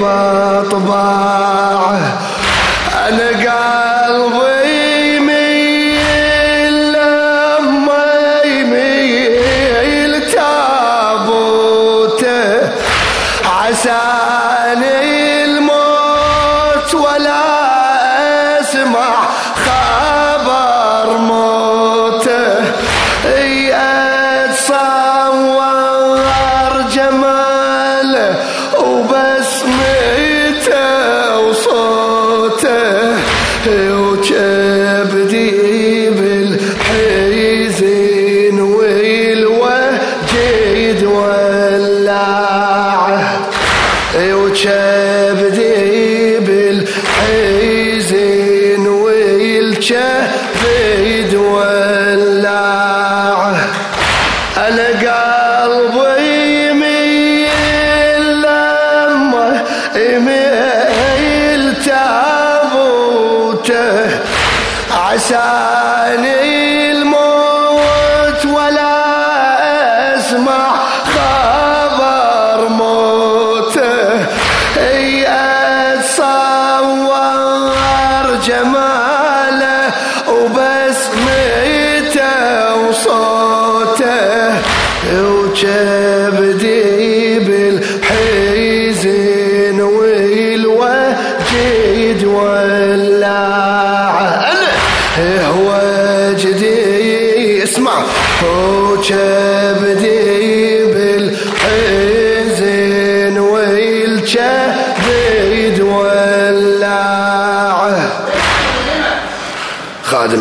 طبا have.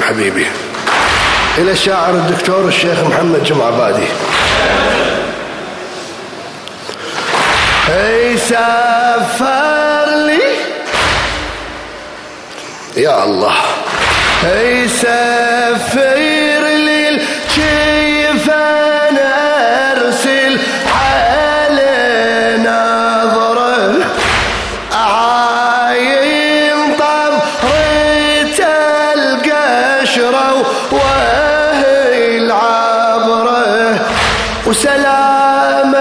حبيبي. إلى الشاعر الدكتور الشيخ محمد جمع بادي أي سافر لي؟ يا الله. أي سافر وسلام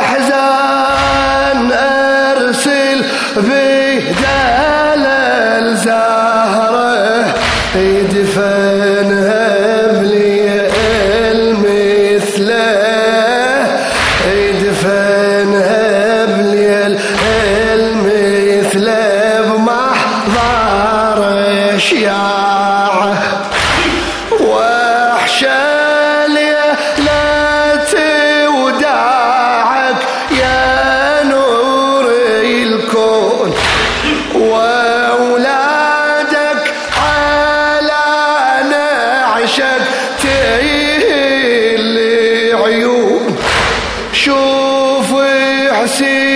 حزان أرسل به دلال زهره يدفنها بلي المثله يدفنها بلي المثله بمحضر شيعه see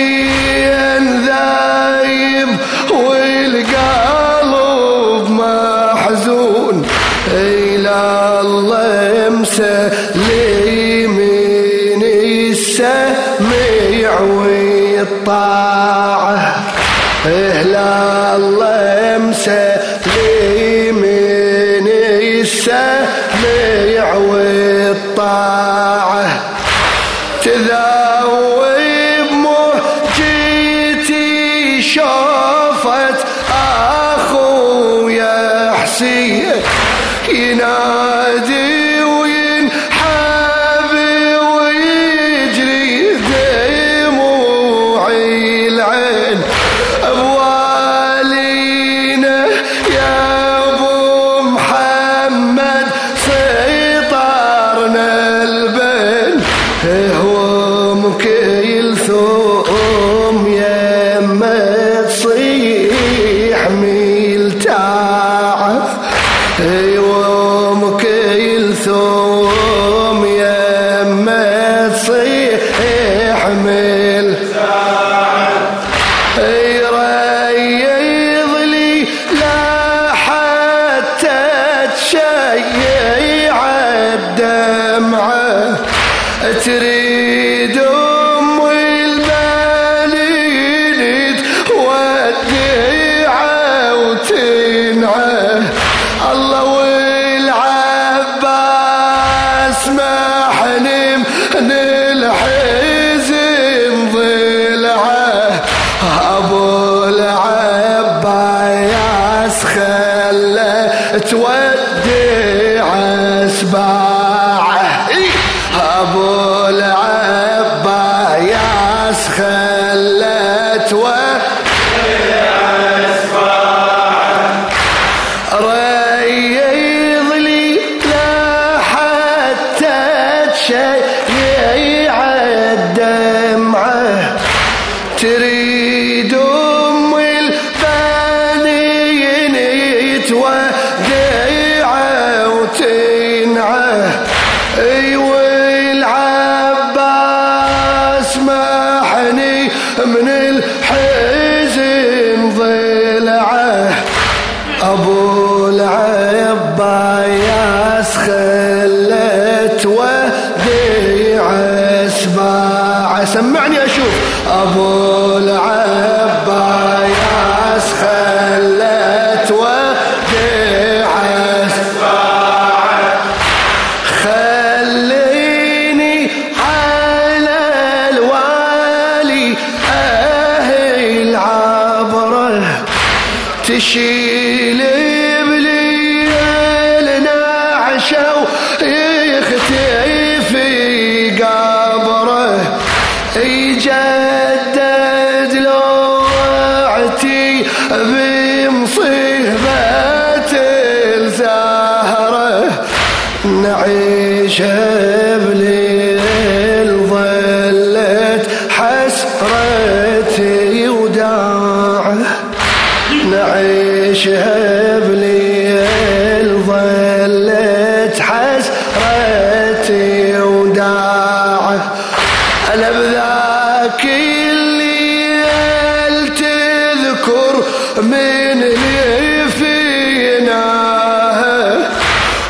陪我。levar. سمعني أشوف. أبو العباس خلت ودعس خليني على الوالي أهل عبره. تشيل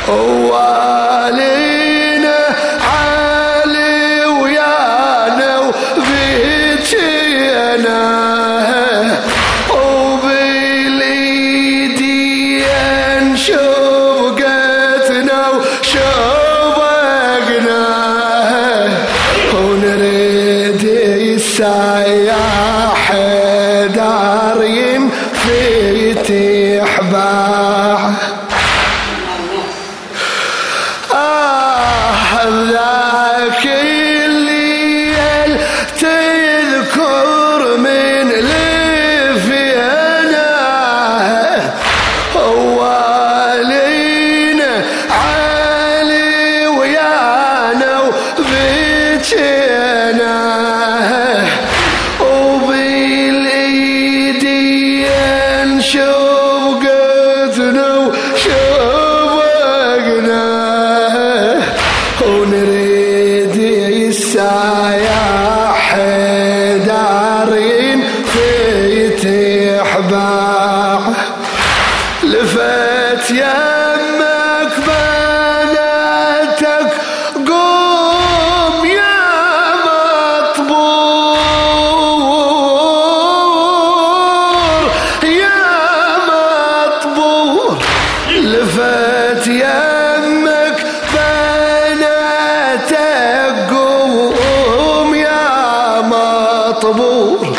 والي لفت يمك بناتك قوم يا مطبور يا مطبور لفت يمك بناتك قوم يا مطبور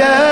يا